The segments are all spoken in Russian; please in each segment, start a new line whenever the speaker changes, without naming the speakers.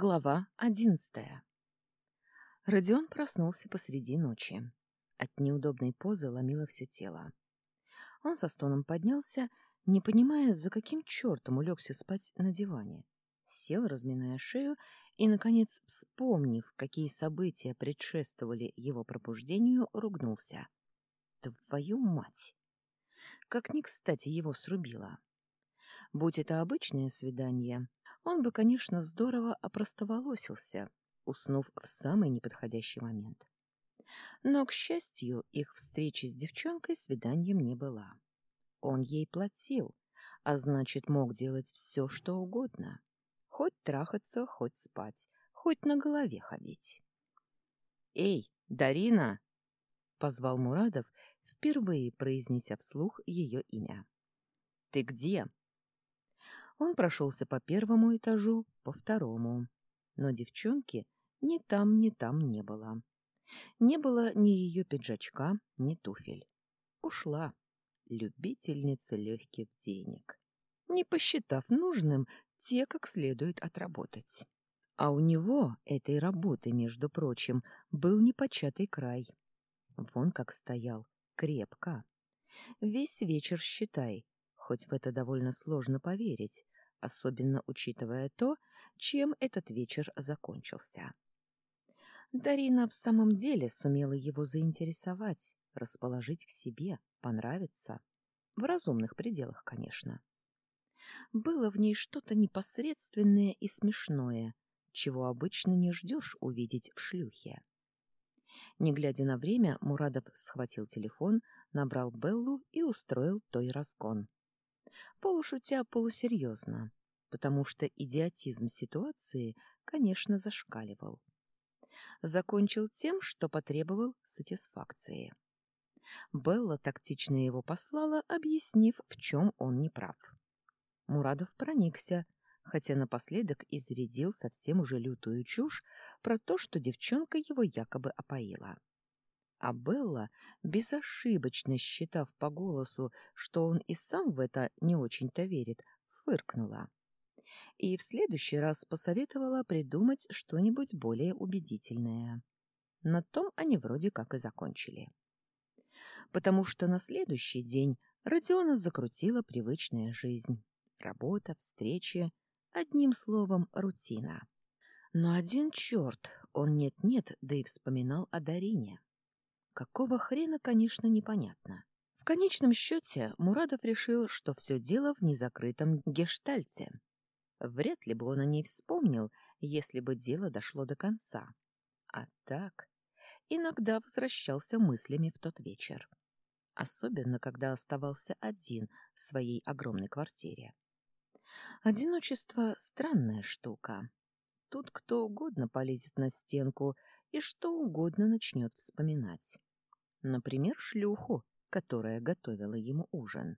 Глава одиннадцатая. Родион проснулся посреди ночи. От неудобной позы ломило все тело. Он со стоном поднялся, не понимая, за каким чертом улегся спать на диване. Сел, разминая шею, и, наконец, вспомнив, какие события предшествовали его пробуждению, ругнулся. «Твою мать!» Как ни кстати его срубило. Будь это обычное свидание, он бы, конечно, здорово опростоволосился, уснув в самый неподходящий момент. Но, к счастью, их встречи с девчонкой свиданием не была. Он ей платил, а значит, мог делать все, что угодно. Хоть трахаться, хоть спать, хоть на голове ходить. «Эй, Дарина!» — позвал Мурадов, впервые произнеся вслух ее имя. «Ты где?» Он прошелся по первому этажу, по второму. Но девчонки ни там, ни там не было. Не было ни ее пиджачка, ни туфель. Ушла. Любительница легких денег. Не посчитав нужным, те как следует отработать. А у него этой работы, между прочим, был непочатый край. Вон как стоял, крепко. Весь вечер, считай, хоть в это довольно сложно поверить, особенно учитывая то, чем этот вечер закончился. Дарина в самом деле сумела его заинтересовать, расположить к себе, понравиться. В разумных пределах, конечно. Было в ней что-то непосредственное и смешное, чего обычно не ждешь увидеть в шлюхе. Не глядя на время, Мурадов схватил телефон, набрал Беллу и устроил той разгон полушутя полусерьезно, потому что идиотизм ситуации, конечно, зашкаливал. Закончил тем, что потребовал сатисфакции. Белла тактично его послала, объяснив, в чем он не прав. Мурадов проникся, хотя напоследок изрядил совсем уже лютую чушь про то, что девчонка его якобы опоила. А Белла, безошибочно считав по голосу, что он и сам в это не очень-то верит, фыркнула. И в следующий раз посоветовала придумать что-нибудь более убедительное. На том они вроде как и закончили. Потому что на следующий день Родиона закрутила привычная жизнь. Работа, встречи, одним словом, рутина. Но один черт, он нет-нет, да и вспоминал о Дарине. Какого хрена, конечно, непонятно. В конечном счете Мурадов решил, что все дело в незакрытом гештальте. Вряд ли бы он о ней вспомнил, если бы дело дошло до конца. А так, иногда возвращался мыслями в тот вечер. Особенно, когда оставался один в своей огромной квартире. Одиночество — странная штука. Тут кто угодно полезет на стенку и что угодно начнет вспоминать. Например, шлюху, которая готовила ему ужин.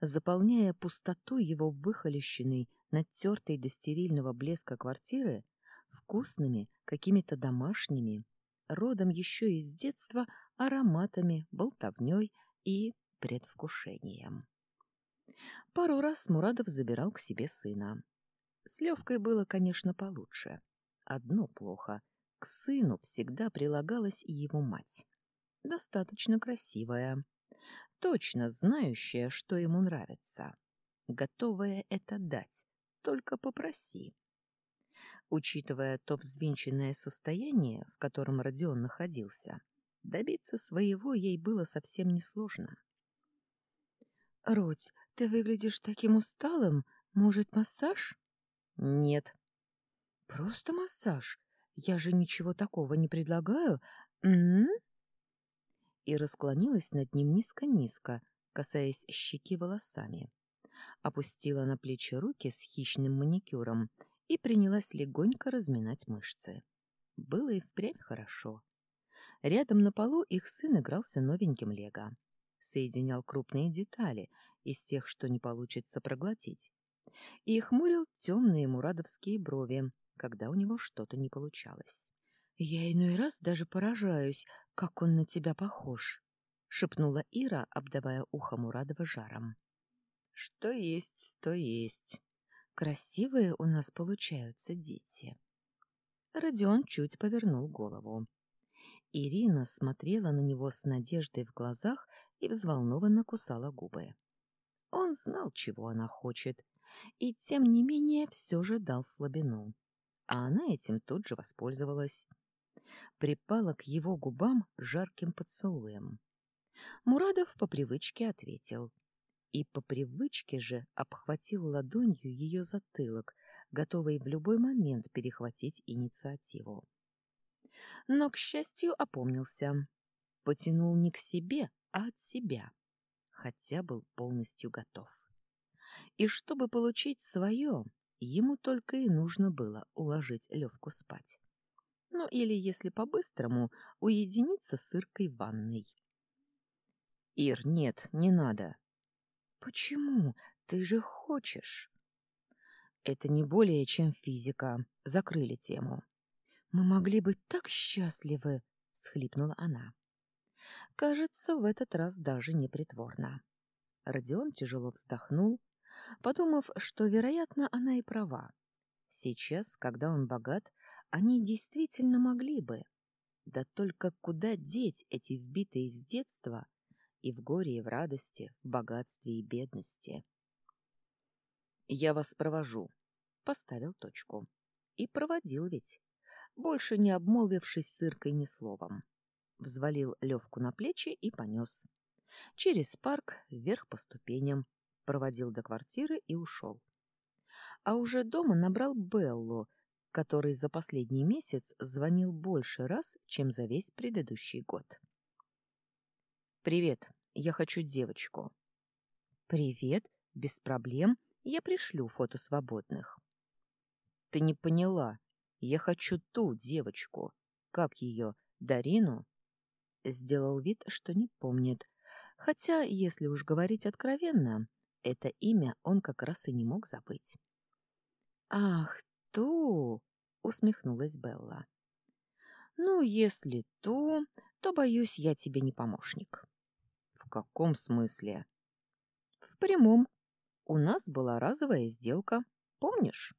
Заполняя пустоту его выхолещенной, натертой до стерильного блеска квартиры, вкусными, какими-то домашними, родом еще из детства ароматами, болтовней и предвкушением. Пару раз Мурадов забирал к себе сына. С Левкой было, конечно, получше. Одно плохо — к сыну всегда прилагалась и его мать достаточно красивая, точно знающая, что ему нравится, готовая это дать, только попроси. Учитывая то взвинченное состояние, в котором Родион находился, добиться своего ей было совсем несложно. — Родь, ты выглядишь таким усталым. Может, массаж? — Нет. — Просто массаж. Я же ничего такого не предлагаю. М -м -м? И расклонилась над ним низко-низко, касаясь щеки волосами. Опустила на плечи руки с хищным маникюром и принялась легонько разминать мышцы. Было и впрямь хорошо. Рядом на полу их сын игрался новеньким лего. Соединял крупные детали из тех, что не получится проглотить. И хмурил темные мурадовские брови, когда у него что-то не получалось. «Я иной раз даже поражаюсь, как он на тебя похож», — шепнула Ира, обдавая ухо Мурадова жаром. «Что есть, то есть. Красивые у нас получаются дети». Родион чуть повернул голову. Ирина смотрела на него с надеждой в глазах и взволнованно кусала губы. Он знал, чего она хочет, и тем не менее все же дал слабину. А она этим тут же воспользовалась. Припала к его губам жарким поцелуем. Мурадов по привычке ответил. И по привычке же обхватил ладонью ее затылок, готовый в любой момент перехватить инициативу. Но, к счастью, опомнился. Потянул не к себе, а от себя, хотя был полностью готов. И чтобы получить свое, ему только и нужно было уложить Левку спать. Ну или, если по-быстрому, уединиться с Иркой в ванной. «Ир, нет, не надо». «Почему? Ты же хочешь». «Это не более чем физика. Закрыли тему». «Мы могли быть так счастливы!» — всхлипнула она. Кажется, в этот раз даже не притворно. Родион тяжело вздохнул, подумав, что, вероятно, она и права. Сейчас, когда он богат, они действительно могли бы. Да только куда деть эти вбитые с детства и в горе, и в радости, в богатстве и бедности? «Я вас провожу», — поставил точку. И проводил ведь, больше не обмолвившись с Иркой ни словом. Взвалил Левку на плечи и понес. Через парк, вверх по ступеням, проводил до квартиры и ушел. А уже дома набрал Беллу, который за последний месяц звонил больше раз, чем за весь предыдущий год. «Привет, я хочу девочку». «Привет, без проблем, я пришлю фото свободных». «Ты не поняла, я хочу ту девочку. Как ее, Дарину?» Сделал вид, что не помнит, хотя, если уж говорить откровенно, это имя он как раз и не мог забыть. «Ах, ту!» — усмехнулась Белла. «Ну, если ту, то, боюсь, я тебе не помощник». «В каком смысле?» «В прямом. У нас была разовая сделка. Помнишь?»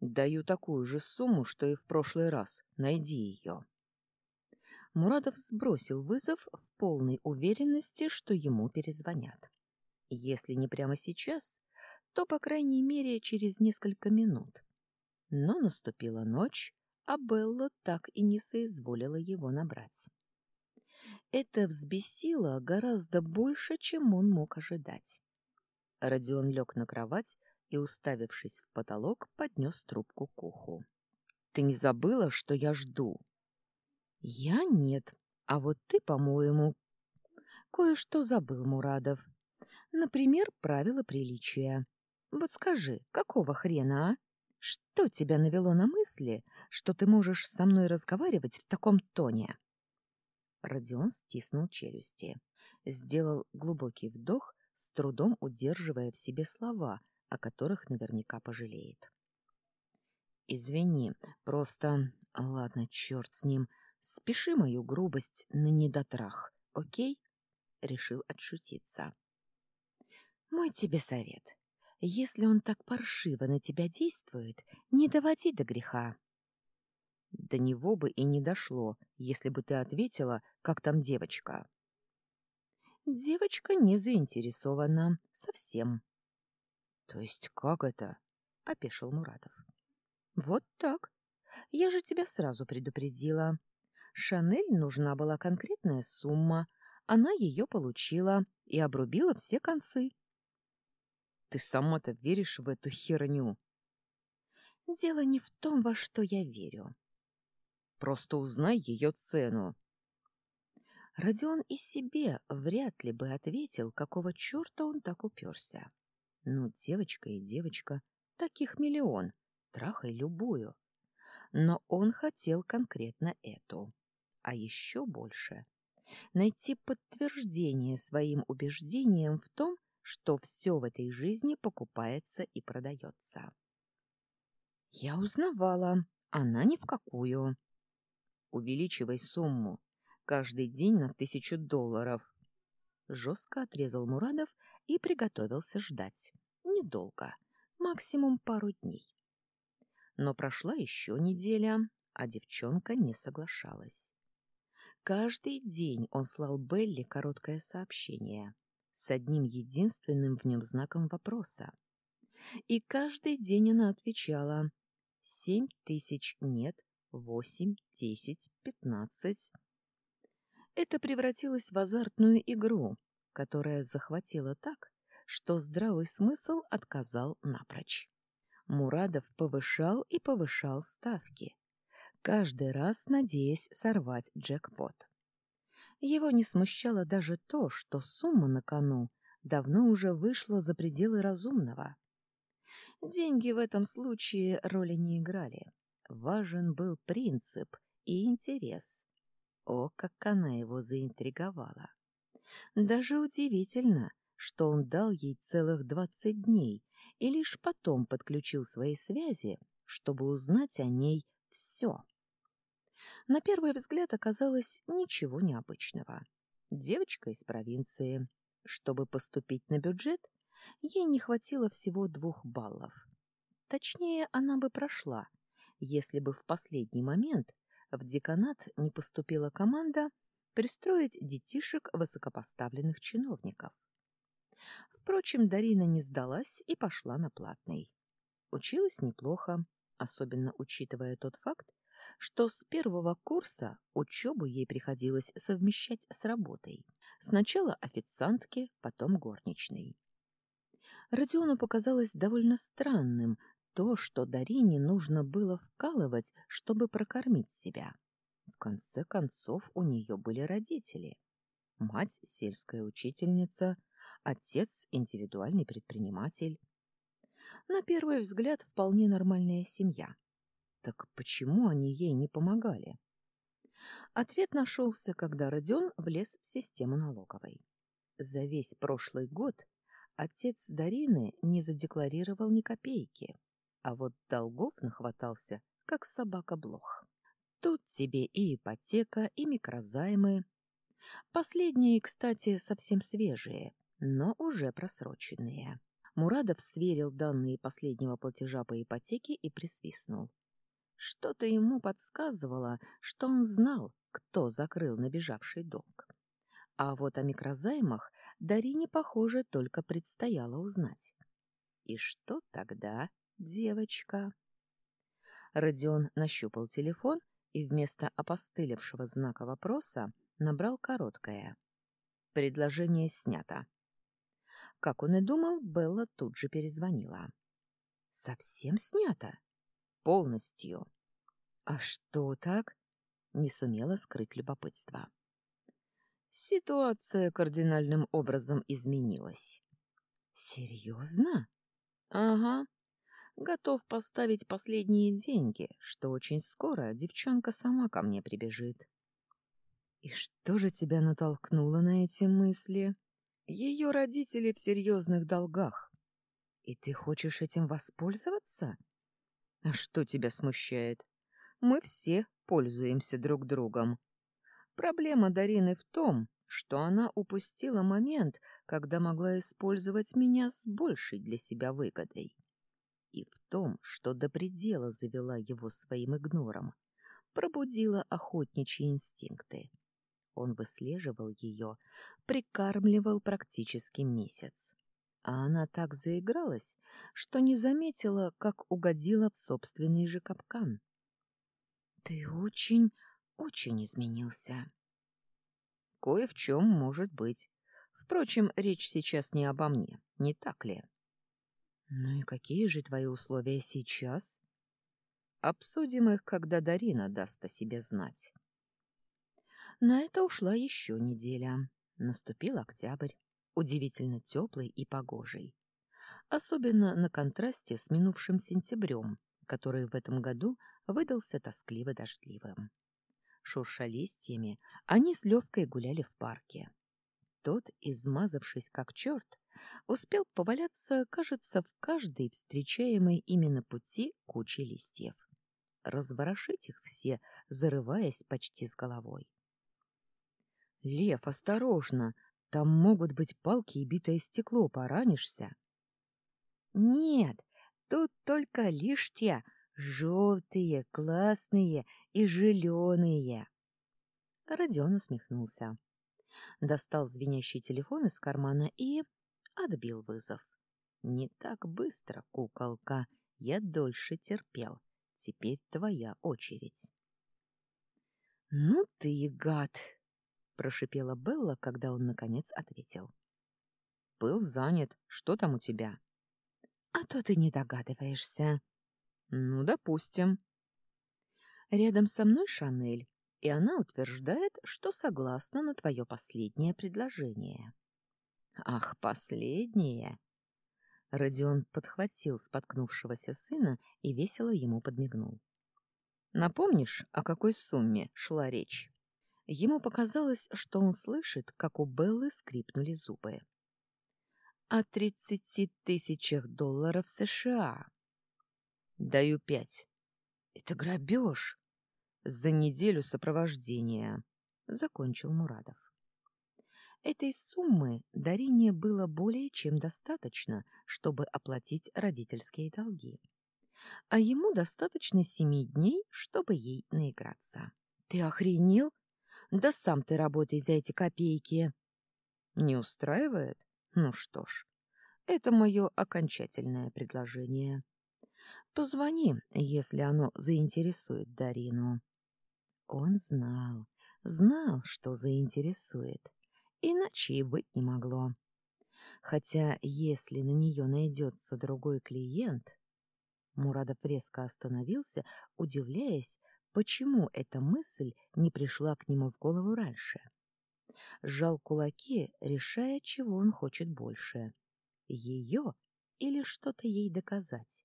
«Даю такую же сумму, что и в прошлый раз. Найди ее». Мурадов сбросил вызов в полной уверенности, что ему перезвонят. Если не прямо сейчас, то, по крайней мере, через несколько минут. Но наступила ночь, а Белла так и не соизволила его набрать. Это взбесило гораздо больше, чем он мог ожидать. Родион лег на кровать и, уставившись в потолок, поднес трубку к уху. — Ты не забыла, что я жду? — Я нет, а вот ты, по-моему, кое-что забыл, Мурадов. Например, правила приличия. Вот скажи, какого хрена, а? Что тебя навело на мысли, что ты можешь со мной разговаривать в таком тоне? Родион стиснул челюсти, сделал глубокий вдох, с трудом удерживая в себе слова, о которых наверняка пожалеет. «Извини, просто... Ладно, черт с ним. Спеши мою грубость на недотрах, окей?» Решил отшутиться. Мой тебе совет. Если он так паршиво на тебя действует, не доводи до греха. До него бы и не дошло, если бы ты ответила, как там девочка. Девочка не заинтересована совсем. То есть как это? опешил Муратов. Вот так. Я же тебя сразу предупредила. Шанель нужна была конкретная сумма, она ее получила и обрубила все концы. Ты сама-то веришь в эту херню? Дело не в том, во что я верю. Просто узнай ее цену. Родион и себе вряд ли бы ответил, какого черта он так уперся. Ну, девочка и девочка, таких миллион, трахай любую. Но он хотел конкретно эту. А еще больше — найти подтверждение своим убеждениям в том, что все в этой жизни покупается и продается. Я узнавала, она ни в какую. Увеличивай сумму. Каждый день на тысячу долларов. Жестко отрезал Мурадов и приготовился ждать. Недолго, максимум пару дней. Но прошла еще неделя, а девчонка не соглашалась. Каждый день он слал Белли короткое сообщение с одним единственным в нем знаком вопроса. И каждый день она отвечала «Семь тысяч нет, восемь, десять, пятнадцать». Это превратилось в азартную игру, которая захватила так, что здравый смысл отказал напрочь. Мурадов повышал и повышал ставки, каждый раз надеясь сорвать джекпот. Его не смущало даже то, что сумма на кону давно уже вышла за пределы разумного. Деньги в этом случае роли не играли. Важен был принцип и интерес. О, как она его заинтриговала! Даже удивительно, что он дал ей целых двадцать дней и лишь потом подключил свои связи, чтобы узнать о ней все. На первый взгляд оказалось ничего необычного. Девочка из провинции. Чтобы поступить на бюджет, ей не хватило всего двух баллов. Точнее, она бы прошла, если бы в последний момент в деканат не поступила команда пристроить детишек высокопоставленных чиновников. Впрочем, Дарина не сдалась и пошла на платный. Училась неплохо, особенно учитывая тот факт, что с первого курса учебу ей приходилось совмещать с работой. Сначала официантки, потом горничной. Родиону показалось довольно странным то, что Дарине нужно было вкалывать, чтобы прокормить себя. В конце концов, у нее были родители. Мать — сельская учительница, отец — индивидуальный предприниматель. На первый взгляд, вполне нормальная семья. Так почему они ей не помогали? Ответ нашелся, когда Родион влез в систему налоговой. За весь прошлый год отец Дарины не задекларировал ни копейки, а вот долгов нахватался, как собака-блох. Тут тебе и ипотека, и микрозаймы. Последние, кстати, совсем свежие, но уже просроченные. Мурадов сверил данные последнего платежа по ипотеке и присвистнул. Что-то ему подсказывало, что он знал, кто закрыл набежавший долг. А вот о микрозаймах Дарине, похоже, только предстояло узнать. И что тогда, девочка? Родион нащупал телефон и вместо опостылевшего знака вопроса набрал короткое. Предложение снято. Как он и думал, Белла тут же перезвонила. «Совсем снято?» «Полностью». «А что так?» — не сумела скрыть любопытство. Ситуация кардинальным образом изменилась. «Серьезно?» «Ага готов поставить последние деньги, что очень скоро девчонка сама ко мне прибежит. И что же тебя натолкнуло на эти мысли? Ее родители в серьезных долгах. И ты хочешь этим воспользоваться? А что тебя смущает? Мы все пользуемся друг другом. Проблема Дарины в том, что она упустила момент, когда могла использовать меня с большей для себя выгодой и в том, что до предела завела его своим игнором, пробудила охотничьи инстинкты. Он выслеживал ее, прикармливал практически месяц. А она так заигралась, что не заметила, как угодила в собственный же капкан. — Ты очень, очень изменился. — Кое в чем может быть. Впрочем, речь сейчас не обо мне, не так ли? — ну и какие же твои условия сейчас? Обсудим их, когда Дарина даст о себе знать. На это ушла еще неделя. Наступил октябрь, удивительно теплый и погожий. Особенно на контрасте с минувшим сентябрем, который в этом году выдался тоскливо-дождливым. Шурша листьями, они с Левкой гуляли в парке. Тот, измазавшись как черт, успел поваляться, кажется, в каждой встречаемой именно пути куче листьев. Разворошить их все, зарываясь почти с головой. — Лев, осторожно! Там могут быть палки и битое стекло, поранишься. — Нет, тут только те, Желтые, классные и зеленые. Родион усмехнулся. Достал звенящий телефон из кармана и отбил вызов. Не так быстро, куколка. Я дольше терпел. Теперь твоя очередь. Ну ты гад, прошипела Белла, когда он наконец ответил. Был занят. Что там у тебя? А то ты не догадываешься. Ну, допустим. Рядом со мной Шанель, и она утверждает, что согласна на твое последнее предложение. Ах, последнее! Родион подхватил споткнувшегося сына и весело ему подмигнул. Напомнишь, о какой сумме шла речь? Ему показалось, что он слышит, как у Беллы скрипнули зубы. О тридцати тысячах долларов США. Даю пять. Это грабеж. За неделю сопровождения. Закончил Мурадов. Этой суммы Дарине было более чем достаточно, чтобы оплатить родительские долги. А ему достаточно семи дней, чтобы ей наиграться. Ты охренел? Да сам ты работай за эти копейки. Не устраивает? Ну что ж, это мое окончательное предложение. Позвони, если оно заинтересует Дарину. Он знал, знал, что заинтересует. Иначе и быть не могло. Хотя, если на нее найдется другой клиент... Мурадов резко остановился, удивляясь, почему эта мысль не пришла к нему в голову раньше. Сжал кулаки, решая, чего он хочет больше — ее или что-то ей доказать.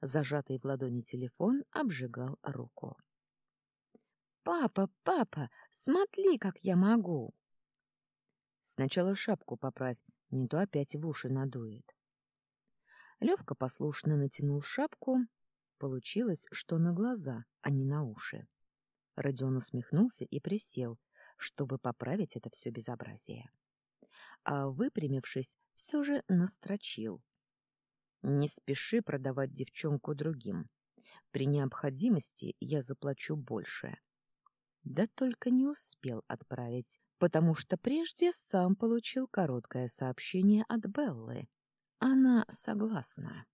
Зажатый в ладони телефон обжигал руку. «Папа, папа, смотри, как я могу!» «Сначала шапку поправь, не то опять в уши надует». Левка послушно натянул шапку. Получилось, что на глаза, а не на уши. Родион усмехнулся и присел, чтобы поправить это все безобразие. А выпрямившись, все же настрочил. Не спеши продавать девчонку другим. При необходимости я заплачу больше. Да только не успел отправить, потому что прежде сам получил короткое сообщение от Беллы. Она согласна.